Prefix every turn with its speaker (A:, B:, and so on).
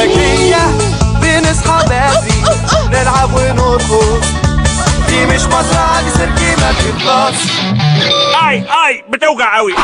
A: فجرية بنصحى بدري نلعب ونرقص دي مش مسرح دي سيركي ما بتخلص
B: أي أي بتوجع قوي